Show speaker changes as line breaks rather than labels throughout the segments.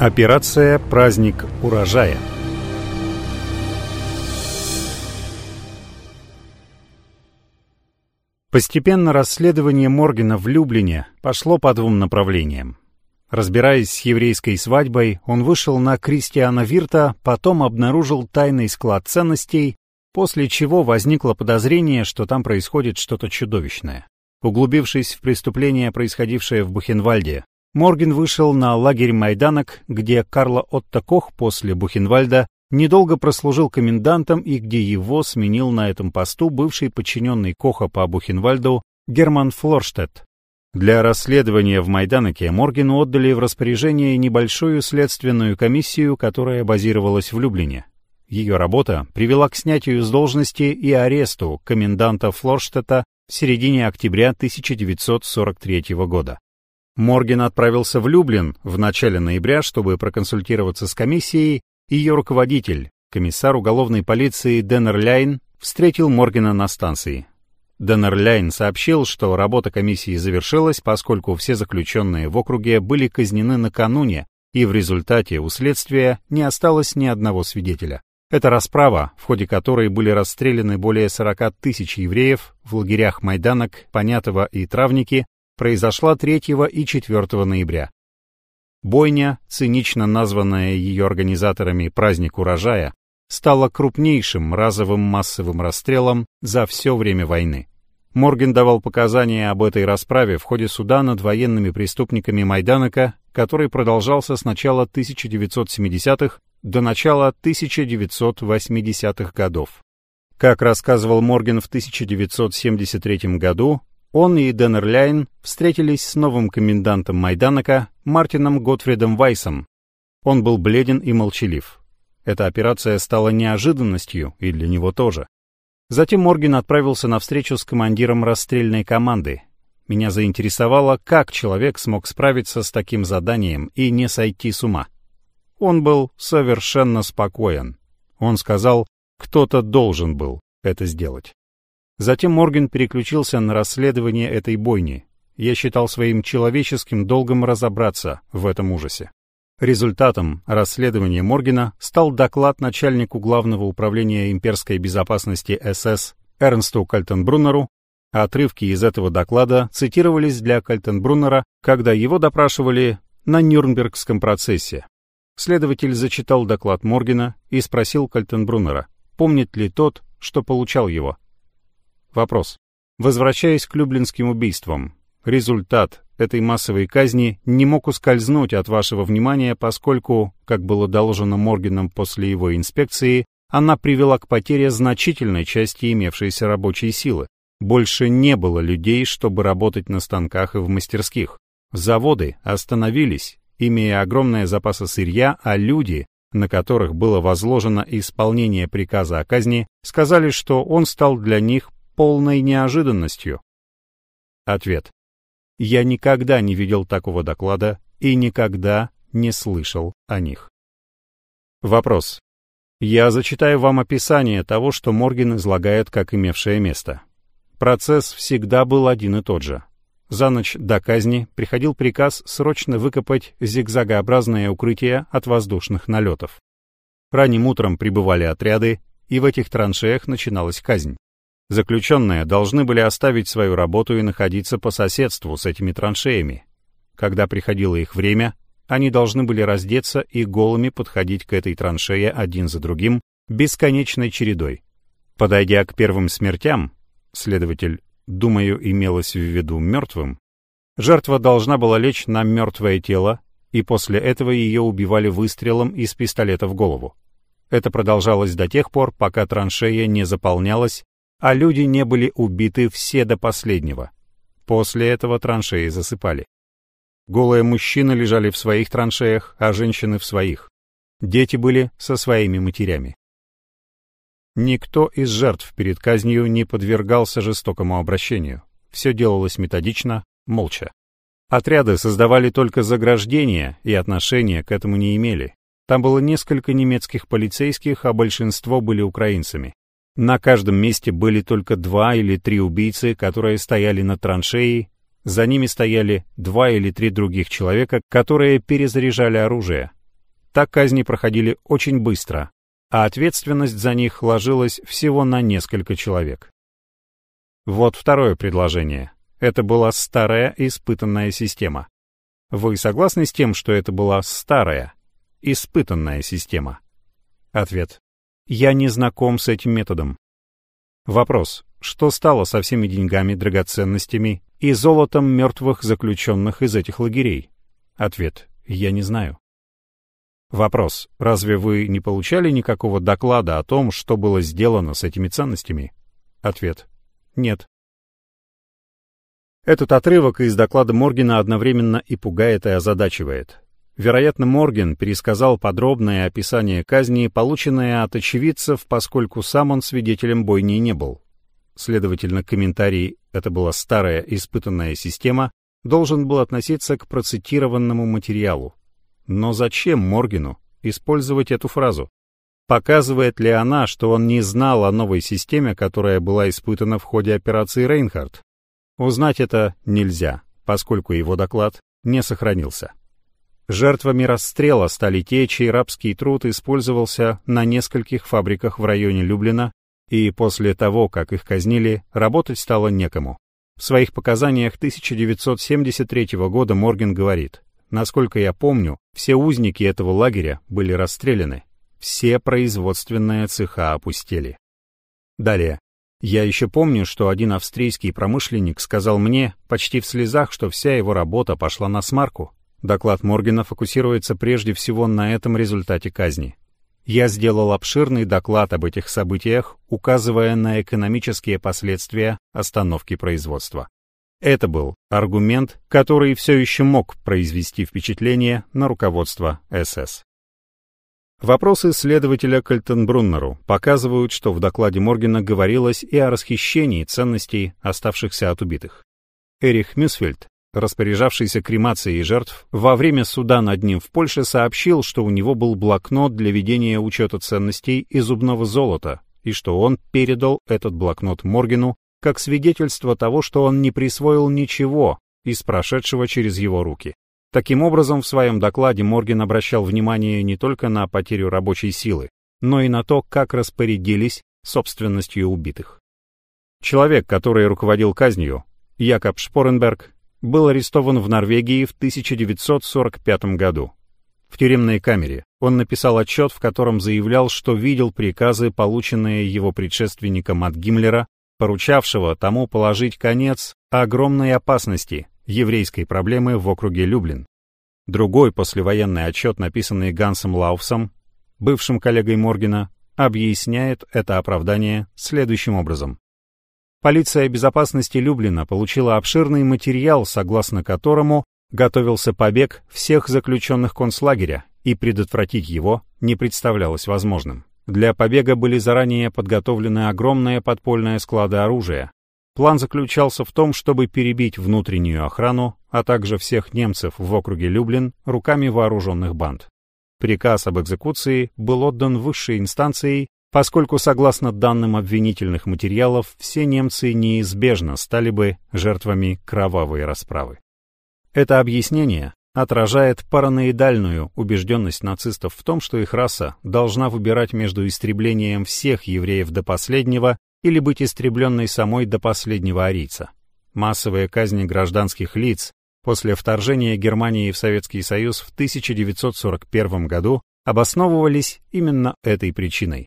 Операция «Праздник урожая». Постепенно расследование Моргена в Люблине пошло по двум направлениям. Разбираясь с еврейской свадьбой, он вышел на Кристиана Вирта, потом обнаружил тайный склад ценностей, после чего возникло подозрение, что там происходит что-то чудовищное. Углубившись в преступление, происходившее в Бухенвальде, Морген вышел на лагерь Майданок, где Карло Отто Кох после Бухенвальда недолго прослужил комендантом и где его сменил на этом посту бывший подчиненный Коха по Бухенвальду Герман Флорштедт. Для расследования в Майданоке Моргену отдали в распоряжение небольшую следственную комиссию, которая базировалась в Люблине. Ее работа привела к снятию с должности и аресту коменданта Флорштедта в середине октября 1943 года. Морген отправился в Люблин в начале ноября, чтобы проконсультироваться с комиссией. Ее руководитель, комиссар уголовной полиции Деннер Ляйн, встретил Моргена на станции. Деннер Ляйн сообщил, что работа комиссии завершилась, поскольку все заключенные в округе были казнены накануне, и в результате у следствия не осталось ни одного свидетеля. Это расправа, в ходе которой были расстреляны более 40 тысяч евреев в лагерях Майданок, Понятого и Травники, произошла 3 и 4 ноября. Бойня, цинично названная ее организаторами «Праздник урожая», стала крупнейшим разовым массовым расстрелом за все время войны. Морген давал показания об этой расправе в ходе суда над военными преступниками Майданока, который продолжался с начала 1970-х до начала 1980-х годов. Как рассказывал Морген в 1973 году, он и Деннерляйн встретились с новым комендантом Майданока Мартином Готфридом Вайсом. Он был бледен и молчалив. Эта операция стала неожиданностью и для него тоже. Затем Морген отправился на встречу с командиром расстрельной команды. Меня заинтересовало, как человек смог справиться с таким заданием и не сойти с ума. Он был совершенно спокоен. Он сказал, кто-то должен был это сделать. Затем Морген переключился на расследование этой бойни. Я считал своим человеческим долгом разобраться в этом ужасе. Результатом расследования Моргена стал доклад начальнику Главного управления имперской безопасности СС Эрнсту Кальтенбруннеру. Отрывки из этого доклада цитировались для Кальтенбруннера, когда его допрашивали на Нюрнбергском процессе. Следователь зачитал доклад Моргена и спросил Кальтенбруннера, помнит ли тот, что получал его. Вопрос. Возвращаясь к люблинским убийствам, результат этой массовой казни не мог ускользнуть от вашего внимания, поскольку, как было доложено Моргеном после его инспекции, она привела к потере значительной части имевшейся рабочей силы. Больше не было людей, чтобы работать на станках и в мастерских. Заводы остановились, имея огромные запасы сырья, а люди, на которых было возложено исполнение приказа о казни, сказали, что он стал для них полной неожиданностью? Ответ. Я никогда не видел такого доклада и никогда не слышал о них. Вопрос. Я зачитаю вам описание того, что Морген излагает как имевшее место. Процесс всегда был один и тот же. За ночь до казни приходил приказ срочно выкопать зигзагообразное укрытие от воздушных налетов. Ранним утром прибывали отряды, и в этих траншеях начиналась казнь. Заключенные должны были оставить свою работу и находиться по соседству с этими траншеями. Когда приходило их время, они должны были раздеться и голыми подходить к этой траншее один за другим, бесконечной чередой. Подойдя к первым смертям, следователь, думаю, имелось в виду мертвым, жертва должна была лечь на мертвое тело, и после этого ее убивали выстрелом из пистолета в голову. Это продолжалось до тех пор, пока траншея не заполнялась а люди не были убиты все до последнего. После этого траншеи засыпали. Голые мужчины лежали в своих траншеях, а женщины в своих. Дети были со своими матерями. Никто из жертв перед казнью не подвергался жестокому обращению. Все делалось методично, молча. Отряды создавали только заграждения и отношения к этому не имели. Там было несколько немецких полицейских, а большинство были украинцами. На каждом месте были только два или три убийцы, которые стояли на траншеи, за ними стояли два или три других человека, которые перезаряжали оружие. так казни проходили очень быстро, а ответственность за них ложилась всего на несколько человек. Вот второе предложение. Это была старая испытанная система. Вы согласны с тем, что это была старая, испытанная система? Ответ. Я не знаком с этим методом. Вопрос. Что стало со всеми деньгами, драгоценностями и золотом мертвых заключенных из этих лагерей? Ответ. Я не знаю. Вопрос. Разве вы не получали никакого доклада о том, что было сделано с этими ценностями? Ответ. Нет. Этот отрывок из доклада Моргена одновременно и пугает, и озадачивает. Вероятно, Морген пересказал подробное описание казни, полученное от очевидцев, поскольку сам он свидетелем бойни не был. Следовательно, комментарий «это была старая испытанная система» должен был относиться к процитированному материалу. Но зачем Моргену использовать эту фразу? Показывает ли она, что он не знал о новой системе, которая была испытана в ходе операции «Рейнхард»? Узнать это нельзя, поскольку его доклад не сохранился. Жертвами расстрела стали те, чей рабский труд использовался на нескольких фабриках в районе Люблина, и после того, как их казнили, работать стало некому. В своих показаниях 1973 года Морген говорит, «Насколько я помню, все узники этого лагеря были расстреляны, все производственные цеха опустели». Далее. Я еще помню, что один австрийский промышленник сказал мне, почти в слезах, что вся его работа пошла на смарку, Доклад Моргена фокусируется прежде всего на этом результате казни. Я сделал обширный доклад об этих событиях, указывая на экономические последствия остановки производства. Это был аргумент, который все еще мог произвести впечатление на руководство СС. Вопросы следователя Кальтенбруннеру показывают, что в докладе Моргена говорилось и о расхищении ценностей, оставшихся от убитых. Эрих Мюсфельд распоряжавшийся кремацией жертв, во время суда над ним в Польше сообщил, что у него был блокнот для ведения учета ценностей и зубного золота, и что он передал этот блокнот Моргену как свидетельство того, что он не присвоил ничего из прошедшего через его руки. Таким образом, в своем докладе Морген обращал внимание не только на потерю рабочей силы, но и на то, как распорядились собственностью убитых. Человек, который руководил казнью, Якоб Шпоренберг, был арестован в Норвегии в 1945 году. В тюремной камере он написал отчет, в котором заявлял, что видел приказы, полученные его предшественником от Гиммлера, поручавшего тому положить конец огромной опасности еврейской проблемы в округе Люблин. Другой послевоенный отчет, написанный Гансом Лаufсом, бывшим коллегой Моргена, объясняет это оправдание следующим образом. Полиция безопасности Люблина получила обширный материал, согласно которому готовился побег всех заключенных концлагеря, и предотвратить его не представлялось возможным. Для побега были заранее подготовлены огромные подпольные склады оружия. План заключался в том, чтобы перебить внутреннюю охрану, а также всех немцев в округе Люблин руками вооруженных банд. Приказ об экзекуции был отдан высшей инстанцией поскольку, согласно данным обвинительных материалов, все немцы неизбежно стали бы жертвами кровавой расправы. Это объяснение отражает параноидальную убежденность нацистов в том, что их раса должна выбирать между истреблением всех евреев до последнего или быть истребленной самой до последнего арийца. Массовые казни гражданских лиц после вторжения Германии в Советский Союз в 1941 году обосновывались именно этой причиной.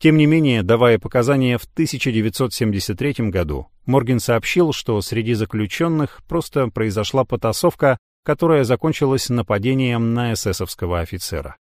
Тем не менее, давая показания в 1973 году, Морген сообщил, что среди заключенных просто произошла потасовка, которая закончилась нападением на эсэсовского офицера.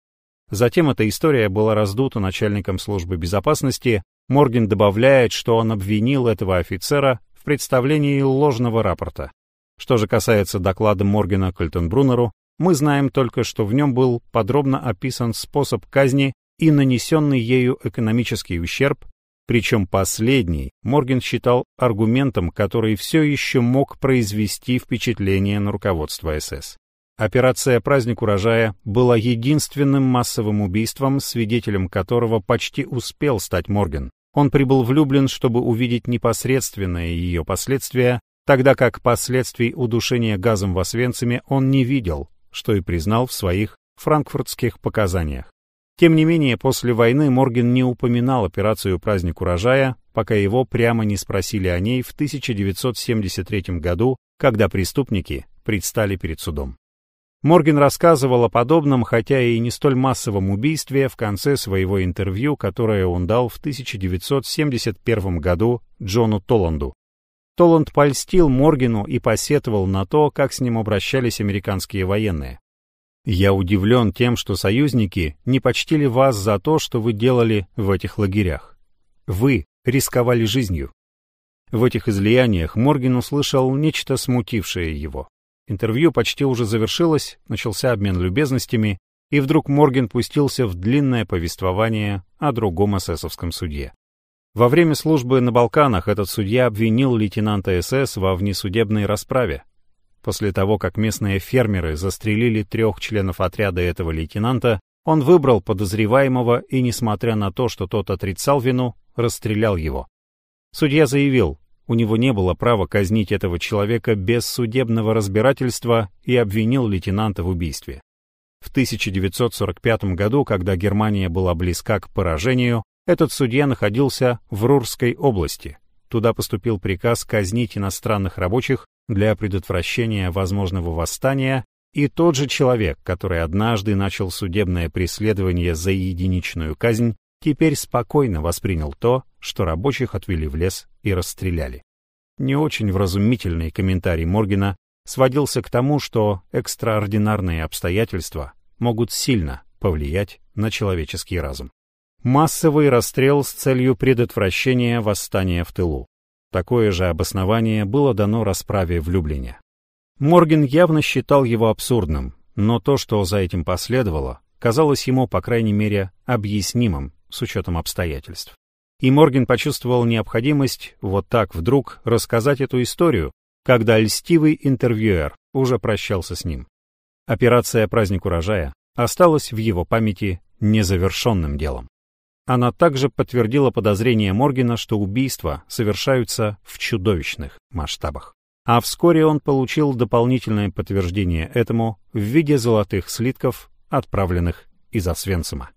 Затем эта история была раздута начальником службы безопасности. Морген добавляет, что он обвинил этого офицера в представлении ложного рапорта. Что же касается доклада Моргена Кольтенбруннеру, мы знаем только, что в нем был подробно описан способ казни и нанесенный ею экономический ущерб, причем последний Морген считал аргументом, который все еще мог произвести впечатление на руководство СС. Операция «Праздник урожая» была единственным массовым убийством, свидетелем которого почти успел стать Морген. Он прибыл в Люблин, чтобы увидеть непосредственные ее последствия, тогда как последствий удушения газом в Освенциме он не видел, что и признал в своих франкфуртских показаниях. Тем не менее, после войны Морген не упоминал операцию «Праздник урожая», пока его прямо не спросили о ней в 1973 году, когда преступники предстали перед судом. Морген рассказывал о подобном, хотя и не столь массовом убийстве, в конце своего интервью, которое он дал в 1971 году Джону Толланду. Толланд польстил Моргену и посетовал на то, как с ним обращались американские военные. Я удивлен тем, что союзники не почтили вас за то, что вы делали в этих лагерях. Вы рисковали жизнью. В этих излияниях Морген услышал нечто смутившее его. Интервью почти уже завершилось, начался обмен любезностями, и вдруг Морген пустился в длинное повествование о другом эсэсовском судье. Во время службы на Балканах этот судья обвинил лейтенанта СС во внесудебной расправе, После того, как местные фермеры застрелили трех членов отряда этого лейтенанта, он выбрал подозреваемого и, несмотря на то, что тот отрицал вину, расстрелял его. Судья заявил, у него не было права казнить этого человека без судебного разбирательства и обвинил лейтенанта в убийстве. В 1945 году, когда Германия была близка к поражению, этот судья находился в Рурской области. Туда поступил приказ казнить иностранных рабочих для предотвращения возможного восстания, и тот же человек, который однажды начал судебное преследование за единичную казнь, теперь спокойно воспринял то, что рабочих отвели в лес и расстреляли. Не очень вразумительный комментарий Моргена сводился к тому, что экстраординарные обстоятельства могут сильно повлиять на человеческий разум. Массовый расстрел с целью предотвращения восстания в тылу. Такое же обоснование было дано расправе в Люблине. Морген явно считал его абсурдным, но то, что за этим последовало, казалось ему, по крайней мере, объяснимым с учетом обстоятельств. И Морген почувствовал необходимость вот так вдруг рассказать эту историю, когда льстивый интервьюер уже прощался с ним. Операция «Праздник урожая» осталась в его памяти незавершенным делом. Она также подтвердила подозрение Моргена, что убийства совершаются в чудовищных масштабах. А вскоре он получил дополнительное подтверждение этому в виде золотых слитков, отправленных из Освенцима.